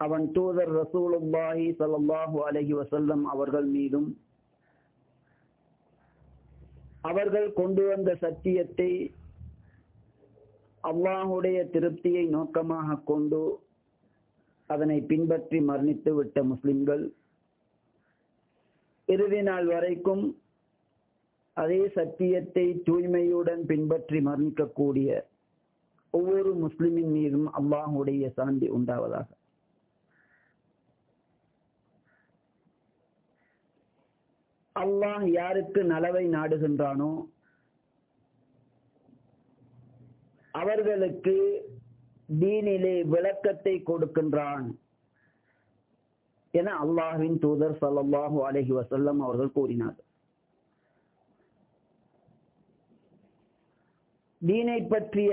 அவன் தூதர் ரசூலுல்லாஹி சல்லாஹூ அலஹி வசல்லம் அவர்கள் மீதும் அவர்கள் கொண்டு வந்த சத்தியத்தை அல்லாஹுடைய திருப்தியை நோக்கமாக கொண்டு அதனை பின்பற்றி மரணித்து விட்ட முஸ்லிம்கள் இறுதி நாள் வரைக்கும் அதே சத்தியத்தை தூய்மையுடன் பின்பற்றி மரணிக்கக்கூடிய ஒவ்வொரு முஸ்லிமின் மீதும் அல்லாஹுடைய சாந்தி உண்டாவதாக. அல்லாஹ் யாருக்கு நலவை நாடுகின்றானோ அவர்களுக்கு தீனிலே விளக்கத்தை கொடுக்கின்றான். என அல்லாஹின் தூதர் சல்லாஹூ அலஹி வசல்லம் அவர்கள் கூறினார். தீனை பற்றிய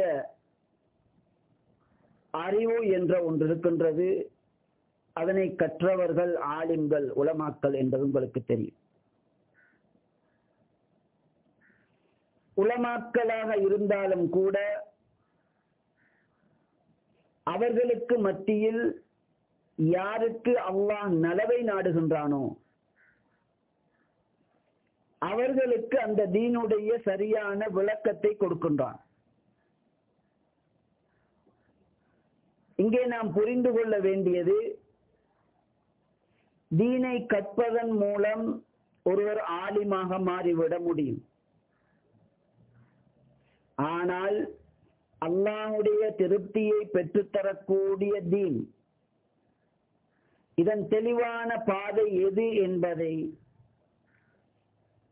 அறிவு என்ற ஒன்று இருக்கின்றது. அதனை கற்றவர்கள் ஆலிம்கள் உலமாக்கல் என்பது உங்களுக்கு தெரியும். உலமாக்களாக இருந்தாலும் கூட அவர்களுக்கு மத்தியில் யாருக்கு அல்லாஹ் நலவை நாடுகின்றானோ அவர்களுக்கு அந்த தீனுடைய சரியான விளக்கத்தை கொடுக்கின்றான். இங்கே நாம் புரிந்து கொள்ள வேண்டியது தீனை கற்பதன் மூலம் ஒருவர் ஆலிமாக மாறிவிட முடியும். ஆனால் அல்லாஹுடைய திருப்தியை பெற்றுத்தரக்கூடிய தீன். இதன் தெளிவான பாதை எது என்பதை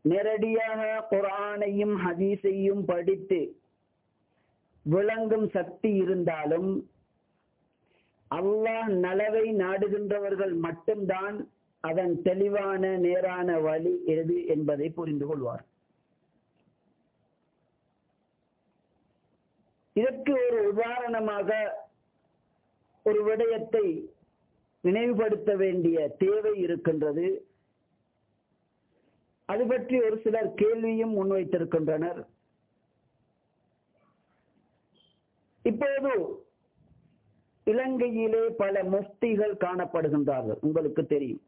நேரடியாக குரானையும் ஹதீஸையும் படித்து விளங்கும் சக்தி இருந்தாலும் அல்லாஹ் நலவை நாடுகின்றவர்கள் மட்டும்தான் அதன் தெளிவான நேரான வழி எது என்பதை புரிந்து கொள்வார். இதற்கு ஒரு உதாரணமாக ஒரு விடயத்தை நினைவுபடுத்த வேண்டிய தேவை இருக்கின்றது. அது பற்றி ஒரு சிலர் கேள்வியும் முன்வைத்திருக்கின்றனர். இப்போது இலங்கையிலே பல முஃப்திகள் காணப்படுகின்றார்கள். உங்களுக்கு தெரியும்.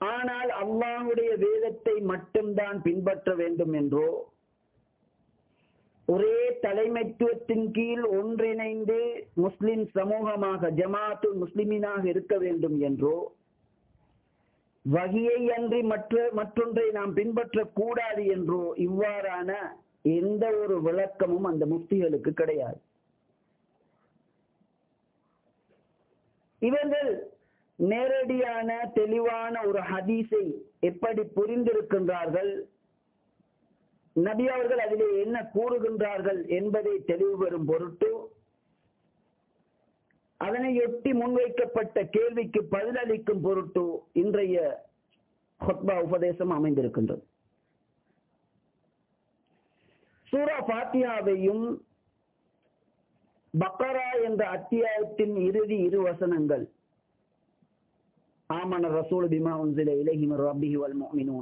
ஆனால் அல்லாஹுடைய வேதத்தை மட்டும்தான் பின்பற்ற வேண்டும் என்றோ ஒரே தலைமைத்துவத்தின் கீழ் ஒன்றிணைந்து முஸ்லிம் சமூகமாக ஜமாத்து முஸ்லிமினாக இருக்க வேண்டும் என்றோ வகையை அன்றி மற்ற மற்றொன்றை நாம் பின்பற்றக்கூடாது என்றோ இவ்வாறான எந்த ஒரு விளக்கமும் அந்த முஃப்திகளுக்கு கிடையாது. இவர்கள் நேரடியான தெளிவான ஒரு ஹதீஸை எப்படி புரிந்திருக்கின்றார்கள்? நபி அவர்கள் அதிலே என்ன கூறுகின்றார்கள் என்பதை தெளிவு பெறும் பொருட்டு அதனையொட்டி முன்வைக்கப்பட்ட கேள்விக்கு பதிலளிக்கும் பொருட்டு இன்றைய ஹொத்பா உபதேசம் அமைந்திருக்கின்றது. சூரா பாத்தியாவையும் பக்கரா என்ற அத்தியாயத்தின் இறுதி இரு வசனங்கள். ஆமன ரசூல் பிமா உன்சில இலகிமர் ரப்பிஹி வல்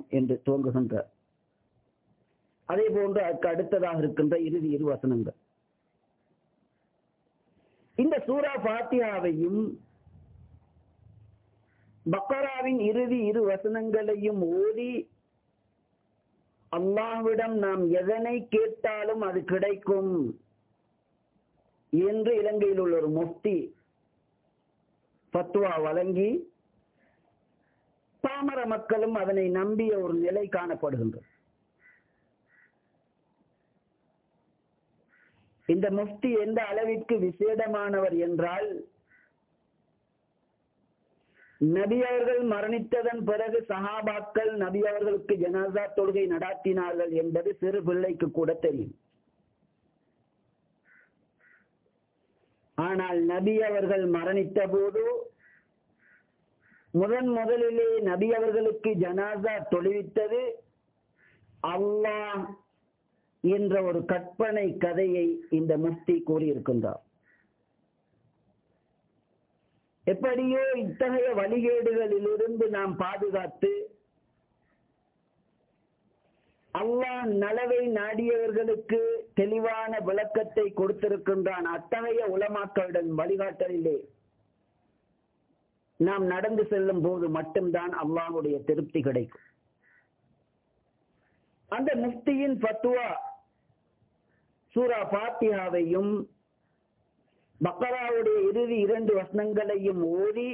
என்று துவங்குகின்ற அதே போன்று அதுக்கு அடுத்ததாக இருக்கின்ற இறுதி இரு வசனங்கள். இந்த சூரா பாத்தியாவையும் பக்கராவின் இறுதி இரு வசனங்களையும் ஓதி அல்லாஹ்விடம் நாம் எதனை கேட்டாலும் அது கிடைக்கும் என்று இலங்கையில் உள்ள ஒரு முஃப்தி பத்துவா வழங்கி பாமர மக்களும் அதனை நம்பிய ஒரு நிலை காணப்படுகின்றது. இந்த முஃப்தி எந்த அளவிற்கு விசேடமானவர் என்றால் நபி அவர்கள் மரணித்ததன் பிறகு சஹாபாக்கள் நபி அவர்களுக்கு ஜனாசா தொழுகை நடாத்தினார்கள் என்பது சிறு பிள்ளைக்கு கூட தெரியும். ஆனால் நபி அவர்கள் மரணித்த போது முதன் முதலிலே நபி அவர்களுக்கு ஜனாசா தொழுவித்தது அல்லாஹ் என்ற ஒரு கற்பனை கதையை இந்த முஃப்தி கூறியிருக்கின்றார். எப்படியோ இத்தகைய வழிகேடுகளிலிருந்து நாம் பாதுகாத்து அல்லாஹ் நலவை நாடியவர்களுக்கு தெளிவான விளக்கத்தை கொடுத்திருக்கின்றான். அத்தகைய உலமாக்களுடன் வழிகாட்டலிலே நாம் நடந்து செல்லும் போது மட்டும்தான் அல்லாஹுடைய திருப்தி கிடைக்கும். அந்த முஃப்தியின் பத்துவா சூரா பாத்தியாவையும் பக்கராவுடைய இறுதி இரண்டு வசனங்களையும் ஓதி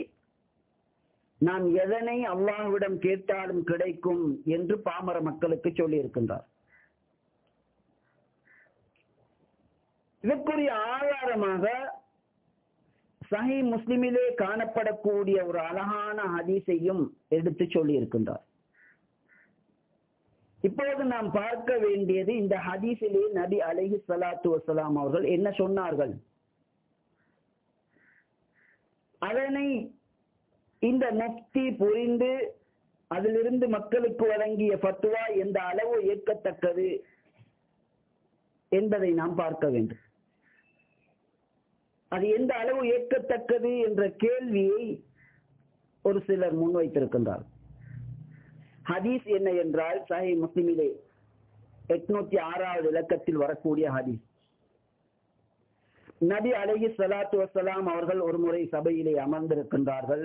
நாம் எதனை அல்லாஹ்விடம் கேட்டாலும் கிடைக்கும் என்று பாமர மக்களுக்கு சொல்லி இருக்கின்றார் இதற்குரிய ஆதாரமாக சஹி முஸ்லிமிலே காணப்படக்கூடிய ஒரு அழகான ஹதீஸையும் எடுத்து சொல்லி இருக்கின்றார் இப்போது நாம் பார்க்க வேண்டியது இந்த ஹதீஸிலே நபி அலஹி சலாத்து வசலாம் அவர்கள் என்ன சொன்னார்கள்? அதனை இந்த முக்தி புரிந்து அதிலிருந்து மக்களுக்கு வழங்கிய பத்துவா எந்த அளவு ஏற்கத்தக்கது என்பதை நாம் பார்க்க வேண்டும். அது எந்த அளவு ஏற்கத்தக்கது என்ற கேள்வியை ஒரு சிலர் முன்வைத்திருக்கின்றார் ஹதீஸ் என்ன என்றால் சஹி முஸ்லிமிலே எட்நூத்தி ஆறாவது இலக்கத்தில் வரக்கூடிய ஹதீஸ். நபி அலஹி சலாத்து வசலாம் அவர்கள் ஒரு முறை சபையிலே அமர்ந்திருக்கின்றார்கள்.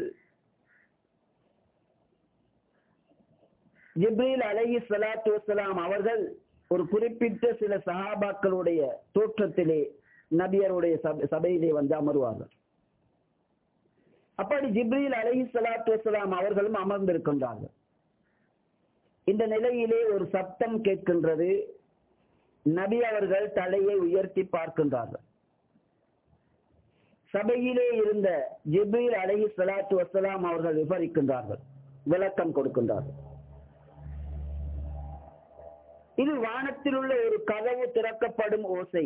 ஜிப்ரீல் அலஹி சலாத்து வசலாம் அவர்கள் ஒரு குறிப்பிட்ட சில சஹாபாக்களுடைய தோற்றத்திலே நபியருடைய சபையிலே வந்து அமர்வார்கள். அப்படி ஜிப்ரீல் அலஹி சலாத்து வசலாம் அவர்களும் அமர்ந்திருக்கின்றார்கள். இந்த நிலையிலே ஒரு சப்தம் கேட்கின்றது. நபி அவர்கள் தலையை உயர்த்தி பார்க்கின்றார்கள். சபையிலே இருந்த ஜிபில் அலஹி சலாத்து வசலாம் அவர்கள் விவரிக்கின்றார்கள். விளக்கம் கொடுக்கின்றார்கள். இது வானத்தில் உள்ள ஒரு கதவு திறக்கப்படும் ஓசை.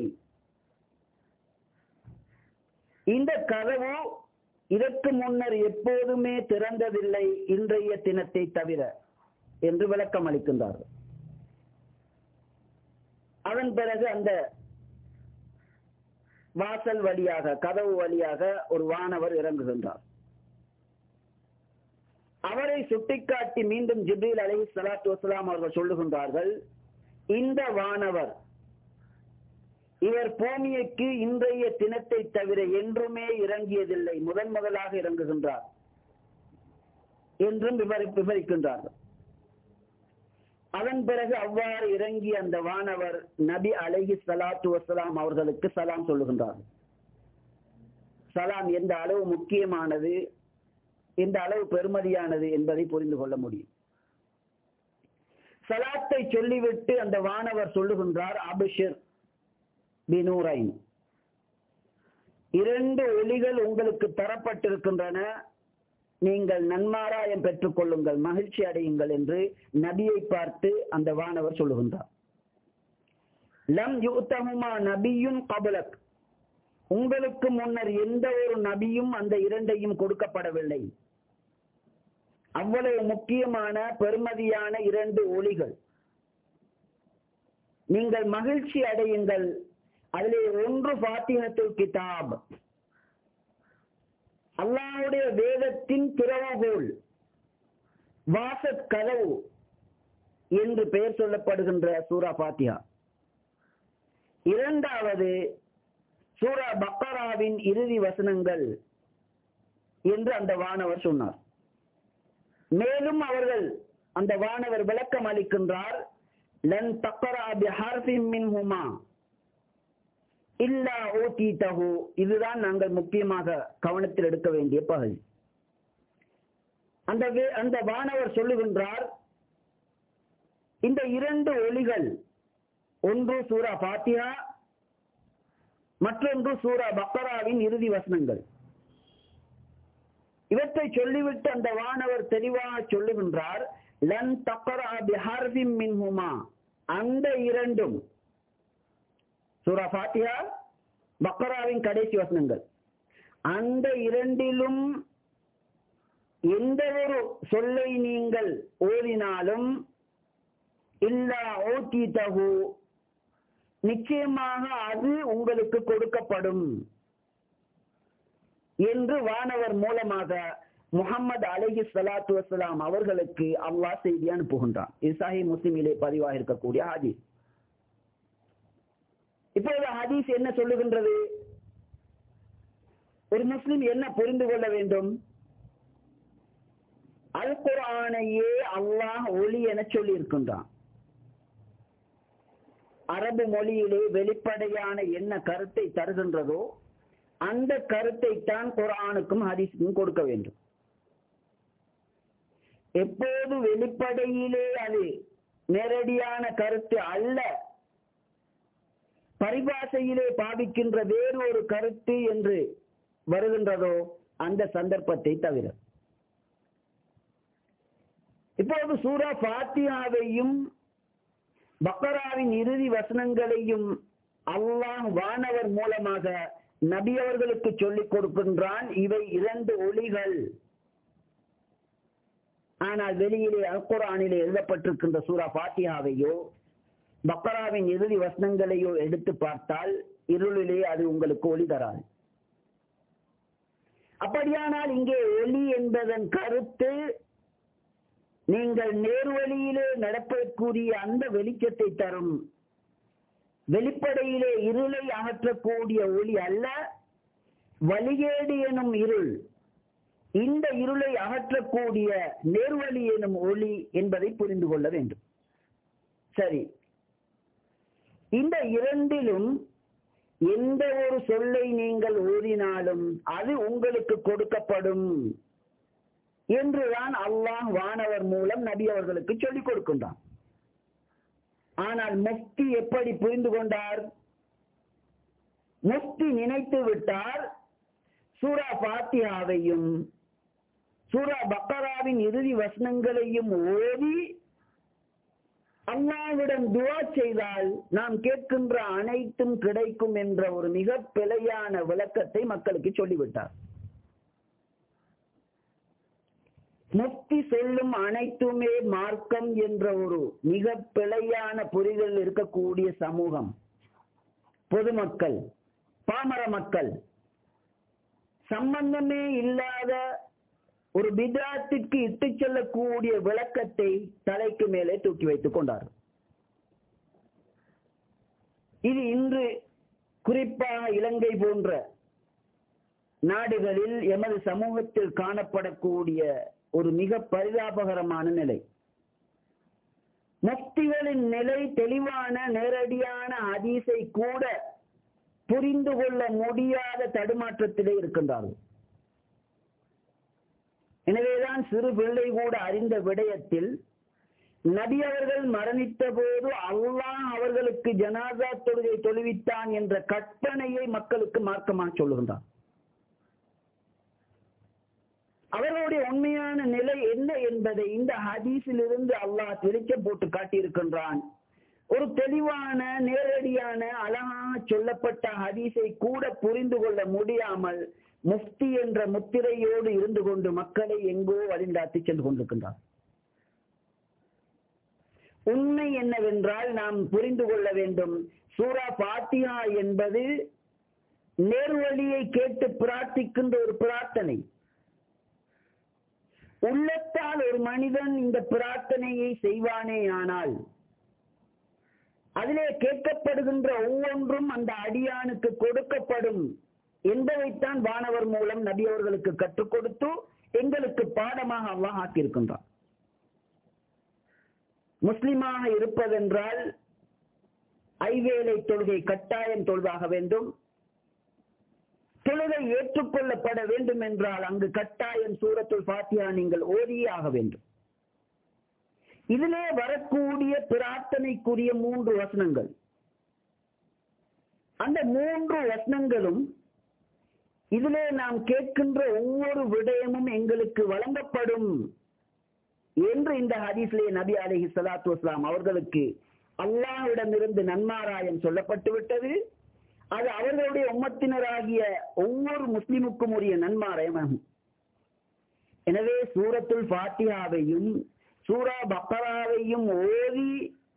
இந்த கதவு இதற்கு முன்னர் எப்போதுமே திறந்ததில்லை இன்றைய தினத்தை தவிர. என்று விளக்கம் அளிக்கின்றார்கள். அதன் பிறகு அந்த வாசல் வழியாக கதவு வழியாக ஒரு வானவர் இறங்குகின்றார். அவரை சுட்டிக்காட்டி மீண்டும் ஜிப்ரீல் அலி சலாத்து வசலாம் அவர்கள் சொல்லுகின்றார்கள் இந்த வானவர் இவர் பூமியைக்கு இன்றைய தினத்தை தவிர என்றுமே இறங்கியதில்லை முதன் முதலாக இறங்குகின்றார் என்றும் விவரி விவரிக்கின்றார்கள். அதன் பிறகு அவ்வாறு இறங்கிய அந்த வானவர் நபி அலஹி சலாத்து வசலாம் அவர்களுக்கு சலாம் சொல்லுகின்றார். சலாம் எந்த அளவு முக்கியமானது எந்த அளவு பெருமதியானது என்பதை புரிந்து கொள்ள முடியும். சலாத்தை சொல்லிவிட்டு அந்த வானவர் சொல்லுகின்றார் அபிஷர் பினூரைன் இரண்டு ஒளிகள் உங்களுக்கு தரப்பட்டிருக்கின்றன. நீங்கள் நன்மாராயம் பெற்றுக் கொள்ளுங்கள் மகிழ்ச்சி அடையுங்கள் என்று நபியை பார்த்து அந்த வானவர் சொல்லுகின்றார். லம் யுத்தமுமா நபியும் கபலக். உங்களுக்கு முன்னர் எந்த ஒரு நபியும் அந்த இரண்டையும் கொடுக்கப்படவில்லை. அவ்வளவு முக்கியமான பெருமதியான இரண்டு ஒளிகள் நீங்கள் மகிழ்ச்சி அடையுங்கள். அதிலே ஒன்று பாத்தினத்துல் கிதாப். அல்லாவுடைய வேதத்தின் திறவுகோல் வாசத் கதவு என்று பெயர் சொல்லப்படுகின்ற சூரா பாத்தியா இரண்டாவது சூரா பக்கராவின் இறுதி வசனங்கள் என்று அந்த வானவர் சொன்னார். மேலும் அவர்கள் அந்த வானவர் விளக்கம் அளிக்கின்றார் லன் தக்கரா பிஹார்ஃபின் மின்ஹுமா. இல்லா ஓதீதஹு இதுதான் நாங்கள் முக்கியமாக கவனத்தில் எடுக்க வேண்டிய பகுதி. அந்த அந்த வானவர் சொல்லுகின்றார் இந்த இரண்டு ஒளிகள் ஒன்று சூரா பாத்தியா மற்றொன்று சூரா பக்கராவின் இறுதி வசனங்கள். இவற்றை சொல்லிவிட்டு அந்த வானவர் தெளிவாக சொல்லுகின்றார் லன் தக்கரா பிஹார்வின் மின்ஹுமா. அந்த இரண்டும் சூரா ஃபாத்தியா பக்கராவின் கடைசி வசனங்கள். அந்த இரண்டிலும் எந்த ஒரு சொல்லை நீங்கள் ஓதினாலும் இல்லா ஓட்டி தகு நிச்சயமாக அது உங்களுக்கு கொடுக்கப்படும் என்று வானவர் மூலமாக முகமது அலஹி சலாத்து வசலாம் அவர்களுக்கு அல்லாஹ் செய்தி அனுப்புகின்றான். இசாஹி முஸ்லீமிலே முஸ்லிமிலே பதிவாக இருக்கக்கூடிய ஆதி இப்பொழுது ஹதீஸ் என்ன சொல்லுகின்றது? ஒரு முஸ்லிம் என்ன புரிந்து கொள்ள வேண்டும்? அல் குரானையே அல்லாஹ் ஒளி என சொல்லி இருக்கின்றான் அரபு மொழியிலே வெளிப்படையான என்ன கருத்தை தருகின்றதோ அந்த கருத்தை தான் குரானுக்கும் ஹதீஸுக்கும் கொடுக்க வேண்டும். எப்போது வெளிப்படையிலே அது நேரடியான கருத்து அல்ல. பரிபாஷையிலே பாவிக்கின்ற வேறு ஒரு கருத்து என்று வருகின்றதோ அந்த சந்தர்ப்பத்தை தவிர. இப்போது சூரா பாத்தியாவையும் பக்கராவின் இறுதி வசனங்களையும் அல்லாஹ் வானவர் மூலமாக நபி அவர்களுக்கு சொல்லிக் கொடுக்கின்றான். இவை இரண்டு ஒளிகள் ஆனால் வெளியிலே அல்குரானிலே எழுதப்பட்டிருக்கின்ற சூரா பாத்தியாவையோ பக்கராவின் இறுதி வசனங்களையோ எடுத்து பார்த்தால் இருளிலே அது உங்களுக்கு ஒளி தராது. அப்படியானால் இங்கே ஒளி என்பதன் கருத்து நீங்கள் நேர்வழியிலே நடப்பதற்குரிய அந்த வெளிச்சத்தை தரும். வெளிப்படையிலே இருளை அகற்றக்கூடிய ஒளி அல்ல வழிகேடு எனும் இருள். இந்த இருளை அகற்றக்கூடிய நேர்வழி எனும் ஒளி என்பதை புரிந்து கொள்ள வேண்டும். சரி. இந்த இரண்டிலும் எந்த ஒரு சொல்லை நீங்கள் ஊதினாலும் அது உங்களுக்கு கொடுக்கப்படும் என்றுதான் அல்லாஹ் வானவர் மூலம் நபி அவர்களுக்கு சொல்லிக் கொடுக்கின்றான். ஆனால் முஃப்தி எப்படி புரிந்து கொண்டார்? முஃப்தி நினைத்து விட்டார் சூரா பாத்தியாவையும் சூரா பக்கராவின் இறுதி வசனங்களையும் ஓதி அண்ணாவிடம் துவா செய்தால் நாம் கேட்கின்ற அனைத்தும் கிடைக்கும் என்ற ஒரு மிக பிழையான விளக்கத்தை மக்களுக்கு சொல்லிவிட்டார். முக்தி சொல்லும் அனைத்துமே மார்க்கம் என்ற ஒரு மிக பிழையான புரிதல் இருக்கக்கூடிய சமூகம். பொதுமக்கள் பாமர மக்கள் சம்பந்தமே இல்லாத ஒரு பிதாத்திற்கு இட்டு செல்லக்கூடிய விளக்கத்தை தலைக்கு மேலே தூக்கி வைத்துக் கொண்டார். இது இன்று குறிப்பாக இலங்கை போன்ற நாடுகளில் எமது சமூகத்தில் காணப்படக்கூடிய ஒரு மிக பரிதாபகரமான நிலை. முக்திகளின் நிலை தெளிவான நேரடியான அதிசை கூட புரிந்து கொள்ள முடியாத தடுமாற்றத்திலே இருக்கின்றார்கள். எனவேதான் சிறு பிள்ளை கூட அறிந்த விடயத்தில் நபி அவர்கள் மரணித்த போது அல்லாஹ் அவர்களுக்கு ஜனாதா தொழுகை தொழுவித்தான் என்ற கற்பனையை மக்களுக்கு மார்க்கமாக சொல்லுகின்றார் அவர்களுடைய உண்மையான நிலை என்ன என்பதை இந்த ஹதீஸில் இருந்து அல்லாஹ் வெளிச்சம் போட்டு காட்டியிருக்கின்றான். ஒரு தெளிவான நேரடியான அழகாக சொல்லப்பட்ட ஹதீஸை கூட புரிந்து கொள்ள முடியாமல் முஃப்தி என்ற முத்திரையோடு இருந்து கொண்டு மக்களை எங்கோ வழிந்தாத்தி சென்று கொண்டிருக்கின்றார். உண்மை என்னவென்றால் நாம் புரிந்து கொள்ள வேண்டும் சூரா பாத்தியா என்பது நேர்வழியை கேட்டு பிரார்த்திக்கின்ற ஒரு பிரார்த்தனை. உள்ளத்தால் ஒரு மனிதன் இந்த பிரார்த்தனையை செய்வானே ஆனால் அதிலே கேட்கப்படுகின்ற ஒவ்வொன்றும் அந்த அடியானுக்கு கொடுக்கப்படும் என்பதைத்தான் வானவர் மூலம் நபி அவர்களுக்கு கற்றுக் கொடுத்து எங்களுக்கு பாடமாக அல்லாஹ் ஆக்கியிருக்கின்றான். முஸ்லிமாக இருப்பதென்றால் ஐவேளை தொழுகை கட்டாயம் தொழுதாக வேண்டும். தொழுகை ஏற்றுக்கொள்ளப்பட வேண்டும் என்றால் அங்கு கட்டாயம் சூரத்துள் பாத்தியா நீங்கள் ஓதியே ஆக வேண்டும். இதிலே வரக்கூடிய பிரார்த்தனைக்குரிய மூன்று வசனங்கள். அந்த மூன்று வசனங்களும் இதிலே நாம் கேட்கின்ற ஒவ்வொரு விடயமும் எங்களுக்கு வழங்கப்படும் என்று இந்த ஹதீஸ்லே நபி அலஹி சலாத்து வஸ்லாம் அவர்களுக்கு அல்லாவிடமிருந்து நன்மாராயம் சொல்லப்பட்டு விட்டது. அது அவர்களுடைய உம்மத்தினராகிய ஒவ்வொரு முஸ்லிமுக்கும் உரிய நன்மாராயம் ஆகும் எனவே சூரத்துல் ஃபாத்தியாவையும் சூரா பக்கராவையும் ஓதி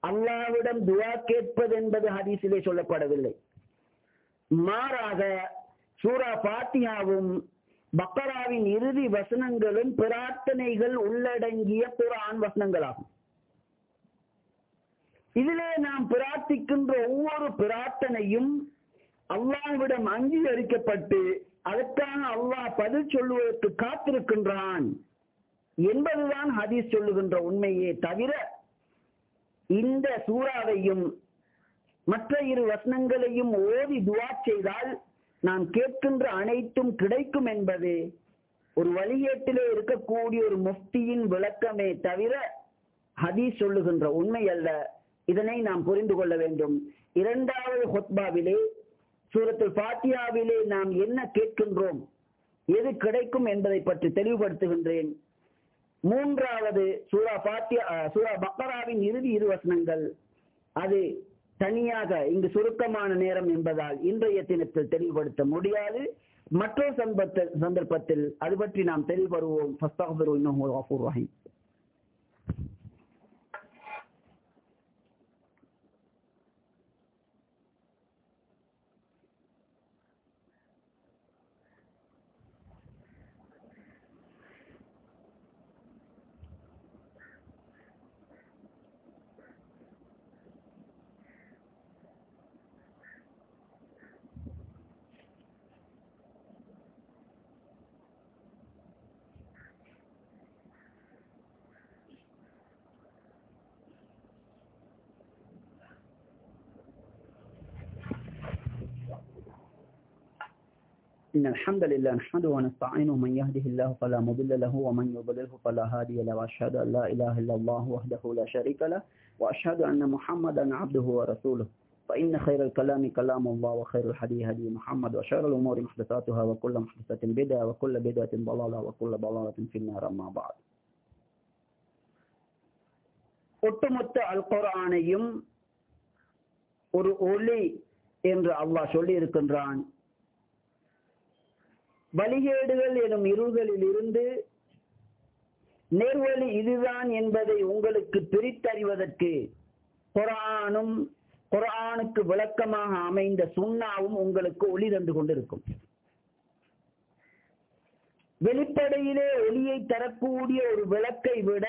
அல்லாவிடம் துவா கேட்பது என்பது ஹதீஸிலே சொல்லப்படவில்லை. மாறாக சூரா பாத்தியாவும் பக்கராவின் இறுதி வசனங்களும் பிரார்த்தனைகள் உள்ளடங்கிய குரான் வசனங்களாகும். இதிலே நாம் பிரார்த்திக்கின்ற ஒவ்வொரு பிரார்த்தனையும் அல்லாஹ்விடம் அங்கீகரிக்கப்பட்டு அதற்கான அல்லாஹ் பதில் சொல்லுவதற்கு காத்திருக்கின்றான் என்பதுதான் ஹதீஸ் சொல்லுகின்ற உண்மையே தவிர இந்த சூறாவையும் மற்ற இரு வசனங்களையும் ஓதி துவா செய்தால் நாம் கேட்கின்ற அனைத்தும் கிடைக்கும் என்பது ஒரு வழியேட்டிலே இருக்கக்கூடிய ஒரு முஃப்தியின் விளக்கமே தவிர ஹதீஸ் சொல்லுகின்ற உண்மை அல்ல. இதனை நாம் புரிந்து கொள்ள வேண்டும். இரண்டாவது ஹொத்பாவிலே சூரத்துல் பாத்தியாவிலே நாம் என்ன கேட்கின்றோம்? எது கிடைக்கும் என்பதை பற்றி தெளிவுபடுத்துகின்றேன். மூன்றாவது சூரா பாத்தியா சூரா பக்கராவின் இறுதி இரு வசனங்கள். அது தனியாக இங்கு சுருக்கமான நேரம் என்பதால் இன்றைய தினத்தில் தெளிவுபடுத்த முடியாது. மற்றொரு சந்தர்ப்பத்தில் அது பற்றி நாம் தெளிவுபடுவோம் إن الحمد لله نحمده ونستعينه من يهده الله فلا مضل له ومن يضلله فلا هادي له وأشهد أن لا إله إلا الله وحده لا شريك له وأشهد أن محمدا عبده ورسوله. فإن خير الكلام كلام الله وخير الحديث هدي محمد وشر الأمور محدثاتها وكل محدثة بدعة وكل بدعة ضلالة وكل ضلالة في النار أما بعد. ஒட்டுமொத்த அல் குரானையும் ஒரு ஒளி என்று அல்லாஹ் சொல்லி இருக்கின்றான் வழிகேடுகள் எனும் இருள்களில் இருந்து நேர்வழி இதுதான் என்பதை உங்களுக்கு பிரித்தறிவதற்கு குரானும் குரானுக்கு விளக்கமாக அமைந்த சுண்ணாவும் உங்களுக்கு ஒளி தந்து கொண்டிருக்கும். வெளிப்படையிலே ஒளியை தரக்கூடிய ஒரு விளக்கை விட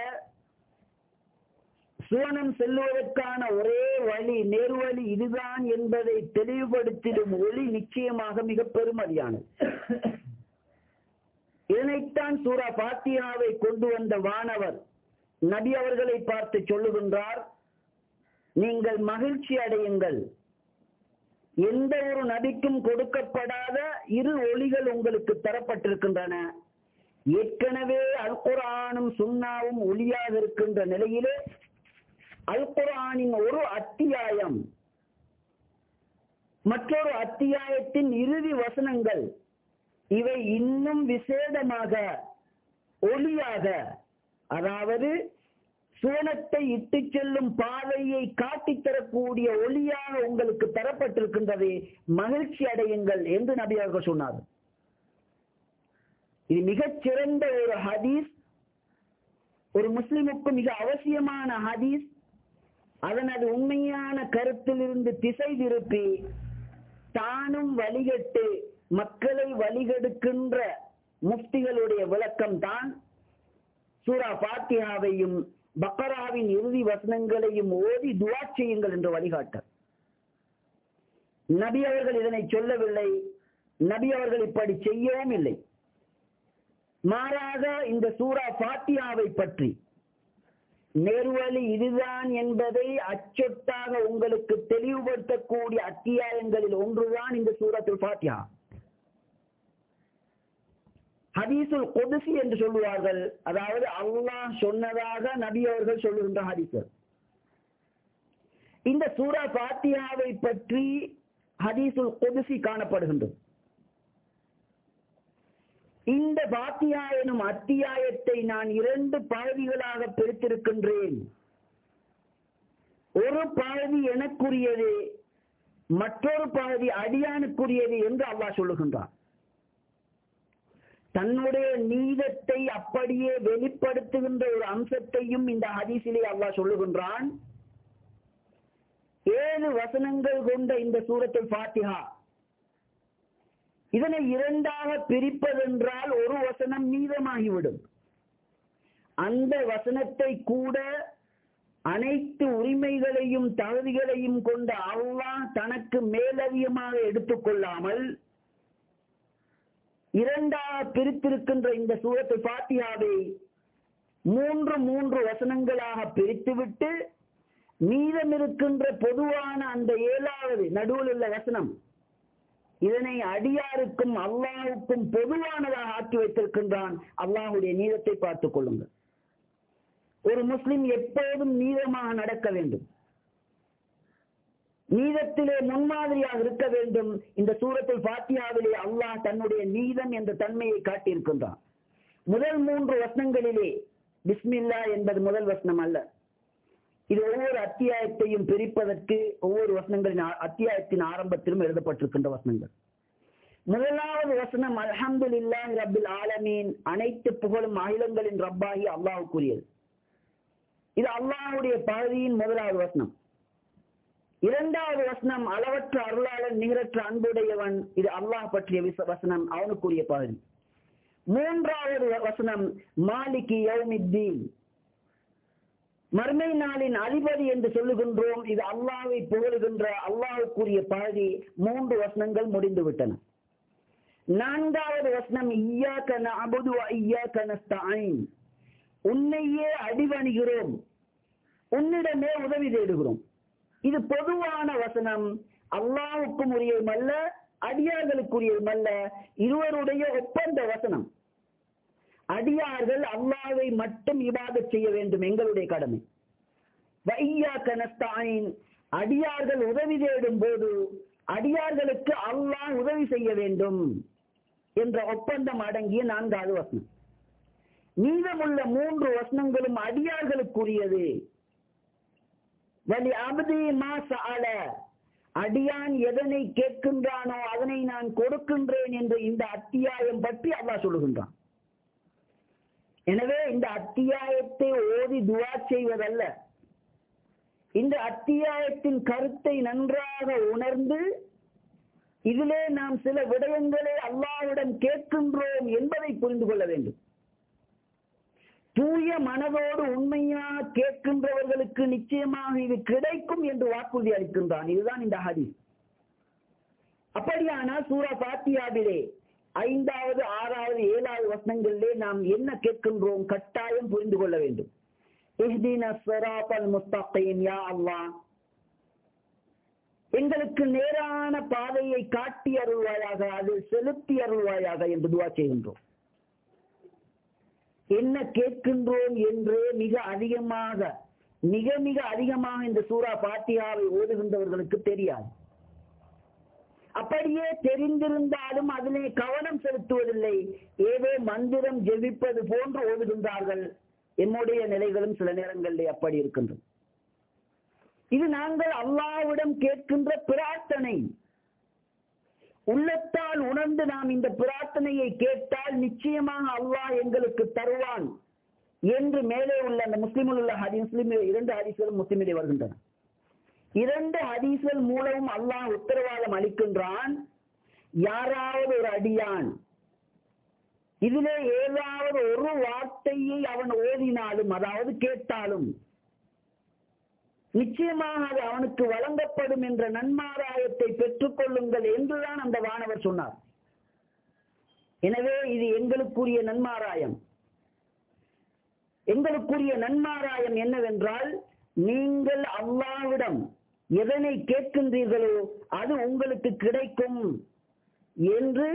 சுவனம் செல்வதற்கான ஒரே வழி நேர்வழி இதுதான் என்பதை தெளிவுபடுத்திடும் ஒளி நிச்சயமாக மிக பெருமதியானது. இதனைத்தான் சூரா பாத்தியாவை கொண்டு வந்த வானவர் நபி அவர்களை பார்த்து சொல்லுகின்றார் நீங்கள் மகிழ்ச்சி அடையுங்கள். எந்த ஒரு நபிக்கும் கொடுக்கப்படாத இரு ஒளிகள் உங்களுக்கு தரப்பட்டிருக்கின்றன. ஏற்கனவே அல்குரானும் சுண்ணாவும் சுன்னாவும் ஒளியாக இருக்கின்ற நிலையிலே அல்குரானின் ஒரு அத்தியாயம். மற்றொரு அத்தியாயத்தின் இறுதி வசனங்கள் இவை இன்னும் விசேடமாக ஒளியாக அதாவது சுவனத்தை இட்டு செல்லும் பாதையை காட்டித் தரக்கூடிய ஒளியாக உங்களுக்கு தரப்பட்டிருக்கின்றது. மகிழ்ச்சி அடையுங்கள் என்று நபியாக சொன்னார். இது மிகச்சிறந்த ஒரு ஹதீஸ். ஒரு முஸ்லிமுக்கு மிக அவசியமான ஹதீஸ். அதனது உண்மையான கருத்திலிருந்து திசை திருப்பி தானும் வழிகட்டு மக்களை வழிகெடுக்கின்ற முஃப்திகளுடைய விளக்கம் தான் சூரா பாத்தியாவையும் பக்கராவின் இறுதி வசனங்களையும் ஓதி துவா செய்யுங்கள் என்று வழிகாட்ட. நபி அவர்கள் இதனை சொல்லவில்லை. நபி அவர்கள் இப்படி செய்யவும் இல்லை. மாறாக இந்த சூரா பாத்தியாவை பற்றி நேர்வழி இதுதான் என்பதை அச்சொட்டாக உங்களுக்கு தெளிவுபடுத்தக்கூடிய அத்தியாயங்களில் ஒன்றுதான் இந்த சூரத்தில் பாத்தியா ஹதீசுல் கொதிசி என்று சொல்லுவார்கள். அதாவது அல்லாஹ் சொன்னதாக நபி அவர்கள் சொல்லுகின்ற ஹதீஸ்கள் இந்த சூரா பாத்தியாவை பற்றி ஹதீசுல் கொதிசி காணப்படுகின்றது. இந்த பாத்தியா எனும் அத்தியாயத்தை நான் இரண்டு பகுதிகளாக பிரித்திருக்கின்றேன். ஒரு பகுதி எனக்குரியது மற்றொரு பகுதி அடியானுக்குரியது என்று அல்லாஹ் சொல்லுகின்றான். தன்னுடைய நீதத்தை அப்படியே வெளிப்படுத்துகின்ற ஒரு அம்சத்தையும் இந்த ஹதீஸிலே அல்லாஹ் சொல்லுகின்றான். ஏழு வசனங்கள் கொண்ட இந்த சூரத்தில் பாத்திஹா இதனை இரண்டாக பிரிப்பதென்றால் ஒரு வசனம் மீதமாகிவிடும் அந்த வசனத்தை கூட அனைத்து உரிமைகளையும் தகுதிகளையும் கொண்ட அல்லாஹ் தனக்கு மேலதிகமாக எடுத்துக்கொள்ளாமல் இரண்டாக பிரித்திருக்கின்ற இந்த சூரத்து பாத்தியாவை மூன்று மூன்று வசனங்களாக பிரித்துவிட்டு மீதமிருக்கின்ற பொதுவான அந்த ஏழாவது நடுவில் உள்ள வசனம் இதனை அடியாருக்கும் அல்லாஹுக்கும் பொதுவானதாக ஆக்கி வைத்திருக்கின்றான். அல்லாஹுடைய நீதத்தை பார்த்துக் கொள்ளுங்கள். ஒரு முஸ்லிம் எப்போதும் நீதமாக நடக்க வேண்டும். நீதத்திலே முன்மாதிரியாக இருக்க வேண்டும். இந்த சூரத்தில் பாத்தியாவிலே அல்லாஹ் தன்னுடைய நீதம் என்ற தன்மையை காட்டியிருக்கின்றான். முதல் மூன்று வசனங்களிலே பிஸ்மில்லா என்பது முதல் வசனம் அல்ல. இது ஒவ்வொரு அத்தியாயத்தையும் பிரிப்பதற்கு ஒவ்வொரு வசனங்களின் அத்தியாயத்தின் ஆரம்பத்திலும் எழுதப்பட்டிருக்கின்ற வசனங்கள். முதலாவது வசனம் அல்ஹம்துலில்லாஹி ரபில் ஆலமீன். அனைத்து புகழும் அகிலங்களின் ரப்பாகி அல்லாஹுக்குரியது இது அல்லாஹுடைய பகுதியின் முதலாவது வசனம். இரண்டாவது வசனம் அளவற்ற அருளாளன் நிகரற்ற அன்புடையவன். இது அல்லாஹ் பற்றிய விச- வசனம் அவனுக்குரிய பகுதி மூன்றாவது வசனம் மாலிகி யௌமித்தீன். மறுமை நாளின் அதிபதி என்று சொல்லுகின்றோம். இது அல்லாவை புகழுகின்ற அல்லாவுக்குரிய பகுதி மூன்று வசனங்கள் முடிந்து விட்டன நான்காவது வசனம் இய்யாக்க நஅபுது வ இய்யாக்க நஸ்தஈன் உன்னையே அடிவணிகிறோம். உன்னிடமே உதவி தேடுகிறோம். இது பொதுவான வசனம். அல்லாவுக்கும் உரியதும் அல்ல உரியதுமல்ல அல்ல இருவருடைய ஒப்பந்த வசனம். அடியார்கள் அல்லாவை மட்டும் இபாதத் செய்ய வேண்டும் எங்களுடைய கடமை. வையா நஸ்தாயின் அடியார்கள் உதவி தேடும் போது அடியார்களுக்கு அல்லாஹ் உதவி செய்ய வேண்டும் என்ற ஒப்பந்தம் அடங்கிய நான்காவது வசனம். மீதமுள்ள மூன்று வசனங்களும் அடியார்களுக்குரியது. வலி அபதி மா அடியான் எதனை கேட்கின்றானோ அதனை நான் கொடுக்கின்றேன் என்று இந்த அத்தியாயம் பற்றி அல்லாஹ் சொல்லுகின்றான். எனவே இந்த அத்தியாயத்தை ஓதி துவா செய்வதல்ல. இந்த அத்தியாயத்தின் கருத்தை நன்றாக உணர்ந்து இதிலே நாம் சில விடயங்களை அல்லாவிடம் கேட்கின்றோம் என்பதை புரிந்து கொள்ள வேண்டும். தூய மனதோடு உண்மையா கேட்கின்றவர்களுக்கு நிச்சயமாக இது கிடைக்கும் என்று வாக்குறுதி அளிக்கின்றான். இதுதான் இந்த ஹதீஸ். அப்படியானால் சூரா பாத்தியாவிலே ஐந்தாவது ஆறாவது ஏழாவது வசனங்களிலே நாம் என்ன கேட்கின்றோம்? கட்டாயம் புரிந்து கொள்ள வேண்டும். யா எங்களுக்கு நேரான பாதையை காட்டி அருள்வாயாக அதில் செலுத்தி அருள்வாயாக என்று துவா செய்கின்றோம். என்ன கேட்கின்றோம் என்று மிக அதிகமாக மிக மிக அதிகமாக இந்த சூரா பாத்தியாவை ஓதுகின்றவர்களுக்கு தெரியாது. அப்படியே தெரிந்திருந்தாலும் அதிலே கவனம் செலுத்துவதில்லை. ஏதோ மந்திரம் ஜெபிப்பது போன்று ஓதுகின்றார்கள். என்னுடைய நிலைகளும் சில நேரங்களில் அப்படி இருக்கின்றது. இது நாங்கள் அல்லாவிடம் கேட்கின்ற பிரார்த்தனை. உள்ளத்தால் உணர்ந்து நாம் இந்த பிரார்த்தனையை கேட்டால் நிச்சயமாக அல்லாஹ் எங்களுக்கு தருவான் என்று மேலே உள்ள அந்த முஸ்லிமில் உள்ள ஹரி முஸ்லிம் இரண்டு ஹரிசுகளும் முஸ்லிமிலே வருகின்றன. இரண்டு ஹதீஸ்கள் மூலமும் அல்லாஹ் உத்தரவாதம் அளிக்கின்றான். யாராவது ஒரு அடியான் இதிலே ஏதாவது ஒரு வார்த்தையை அவன் ஓதினாலும் அதாவது கேட்டாலும் நிச்சயமாக அது அவனுக்கு வழங்கப்படும் என்ற நன்மாராயத்தை பெற்றுக் கொள்ளுங்கள் என்றுதான் அந்த வானவர் சொன்னார். எனவே இது எங்களுக்குரிய நன்மாராயம். எங்களுக்குரிய நன்மாராயம் என்னவென்றால் நீங்கள் அல்லாவிடம் எதனை கேட்கின்றீர்களோ அது உங்களுக்கு கிடைக்கும் என்று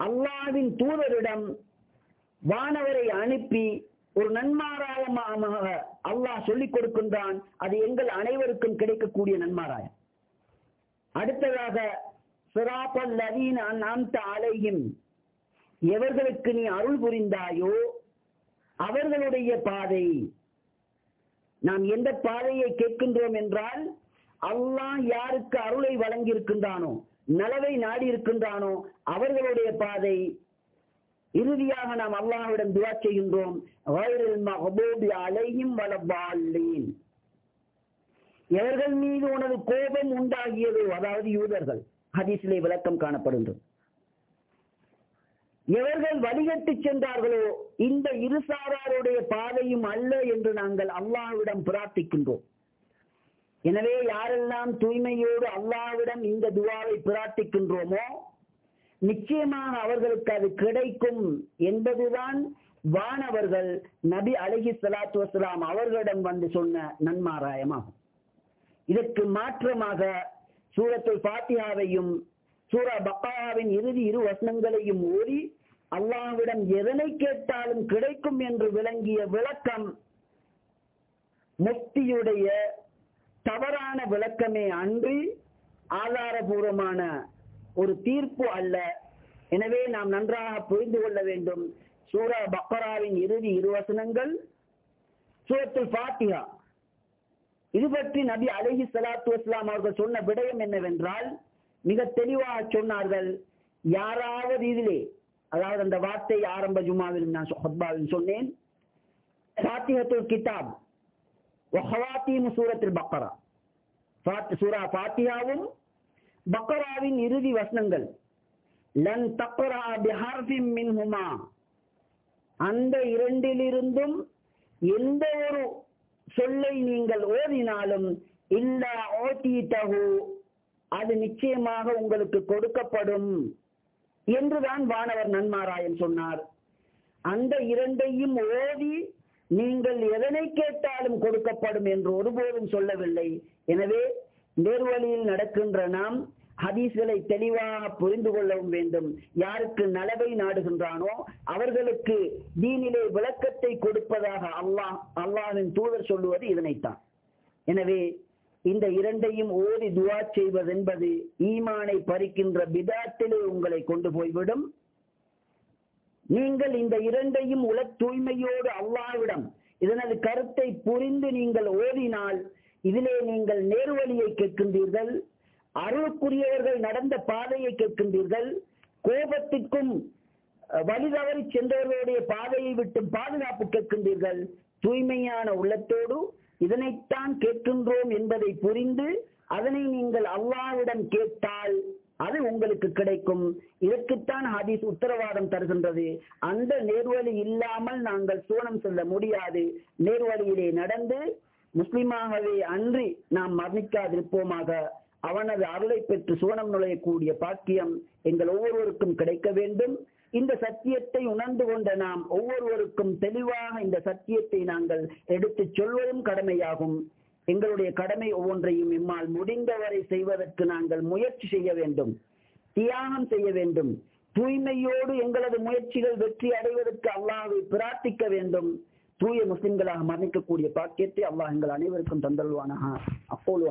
அல்லாவின் தூதரிடம் வானவரை அனுப்பி ஒரு நன்மாராயமாக அல்லாஹ் சொல்லிக் கொடுக்கின்றான். அது எங்கள் அனைவருக்கும் கிடைக்கக்கூடிய நன்மாராய். அடுத்ததாக சிராப்பல் எவர்களுக்கு நீ அருள் புரிந்தாயோ அவர்களுடைய பாதை. நாம் எந்த பாதையை கேட்கின்றோம் என்றால் அல்லாஹ் யாருக்கு அருளை வழங்கி இருக்கின்றானோ நலவை நாடி இருக்கின்றானோ அவர்களுடைய பாதை. இறுதியாக நாம் அல்லாஹ்விடம் துவா செய்கின்றோம் "கய்ரில் மக்தூபி அலையும் வலத்தால்லீன்." எவர்கள் மீது உனது கோபம் உண்டாகியதோ அதாவது யூதர்கள் ஹதீஸிலே விளக்கம் காணப்படுகின்றது எவர்கள் வழிகட்டு சென்றார்களோ இந்த இருசாராருடைய பாதையும் அல்ல என்று நாங்கள் அல்லாஹ்விடம் பிரார்த்திக்கின்றோம் எனவே யாரெல்லாம் தூய்மையோடு அல்லாஹ்விடம் இந்த துவாவை பிரார்த்திக்கின்றோமோ நிச்சயமாக அவர்களுக்கு அது கிடைக்கும் என்பதுதான் வானவர்கள் நபி அலஹி சலாத்து வசலாம் அவர்களிடம் வந்து சொன்ன நன்மாராயமாகும். இதற்கு மாற்றமாக சூரத்துல் பாத்தியாவையும் சூரா பப்பாவின் இறுதி இரு வசனங்களையும் ஓடி அல்லாவிடம் எதனை கேட்டாலும் கிடைக்கும் என்று விளங்கிய விளக்கம் முக்தியுடைய தவறான விளக்கமே அன்றி ஆதாரபூர்வமான ஒரு தீர்ப்பு அல்ல. எனவே நாம் நன்றாக புரிந்து கொள்ள வேண்டும். சூரா பக்கராவின் இறுதி இரு வசனங்கள் சூரத்துல் பாத்தியா இது பற்றி நபி அலஹி சலாத்து வஸ்லாம் அவர்கள் சொன்ன விடயம் என்னவென்றால் மிக தெளிவாக சொன்னார்கள் யாராவது இதிலே அதாவது அந்த வார்த்தை ஆரம்ப ஜுமாவில் நான் சொன்னேன் ஃபாத்திஹத்துல் கிதாப் வஹவாத்தீமு சூரத்தில் பக்கரா சூரா பாத்தியாவும் பக்கராவின் இறுதி வசனங்கள். லன் தக்கரா பிஹார்பிம் மின்ஹுமா. அந்த இரண்டிலிருந்தும் எந்த ஒரு சொல்லை நீங்கள் ஓதினாலும் இல்லா ஓட்டிட்டகு அது நிச்சயமாக உங்களுக்கு கொடுக்கப்படும் என்றுதான் வானவர் நன்மாராயன் சொன்னார். அந்த இரண்டையும் ஓதி நீங்கள் எதனை கேட்டாலும் கொடுக்கப்படும் என்று ஒருபோதும் சொல்லவில்லை. எனவே நேர்வழியில் நடக்கின்ற நாம் ஹதீஸ்களை தெளிவாக புரிந்து கொள்ளவும் வேண்டும். யாருக்கு நலவை நாடுகின்றானோ அவர்களுக்கு தீனிலே விளக்கத்தை கொடுப்பதாக அல்லாஹ் அல்லாஹின் தூதர் சொல்லுவது இதனைத்தான். எனவே இந்த இரண்டையும் ஓதி துவா செய்வதென்பது ஈமானை பறிக்கின்ற பிதாத்திலே உங்களை கொண்டு போய்விடும். நீங்கள் இந்த இரண்டையும் உல தூய்மையோடு அல்லாவிடம் இதனது கருத்தை புரிந்து நீங்கள் ஓதினால் இதிலே நீங்கள் நேர்வழியை கேட்கின்றீர்கள் அருளுக்குரியவர்கள் நடந்த பாதையை கேட்கின்றீர்கள் கோபத்திற்கும் வழி தவறி சென்றவர்களுடைய பாதையை விட்டு பாதுகாப்பு கேட்கின்றீர்கள். தூய்மையான உள்ளத்தோடு இதனைத்தான் கேட்கின்றோம் என்பதை புரிந்து அதனை நீங்கள் அல்லாவிடம் கேட்டால் அது உங்களுக்கு கிடைக்கும். இதற்குத்தான் ஹதீஸ் உத்தரவாதம் தருகின்றது. அந்த நேர்வழி இல்லாமல் நாங்கள் சோனம் செல்ல முடியாது. நேர்வழியிலே நடந்து முஸ்லிமாகவே அன்றி நாம் மரணிக்காதிருப்போமாக. அவனது அருளை பெற்று சுவனம் நுழையக்கூடிய பாக்கியம் எங்கள் ஒவ்வொருவருக்கும் கிடைக்க வேண்டும். இந்த சத்தியத்தை உணர்ந்து கொண்ட நாம் ஒவ்வொருவருக்கும் தெளிவாக இந்த சத்தியத்தை நாங்கள் எடுத்துச் சொல்வதும் கடமையாகும். எங்களுடைய கடமை ஒவ்வொன்றையும் இம்மால் முடிந்தவரை செய்வதற்கு நாங்கள் முயற்சி செய்ய வேண்டும். தியாகம் செய்ய வேண்டும். தூய்மையோடு எங்களது முயற்சிகள் வெற்றி அடைவதற்கு அல்லாவை பிரார்த்திக்க வேண்டும். தூய முஸ்லிம்களாக மரணிக்கக்கூடிய பாக்கியத்தை அல்லாஹ் எங்கள் அனைவருக்கும் தந்தல்வானாக அப்போலு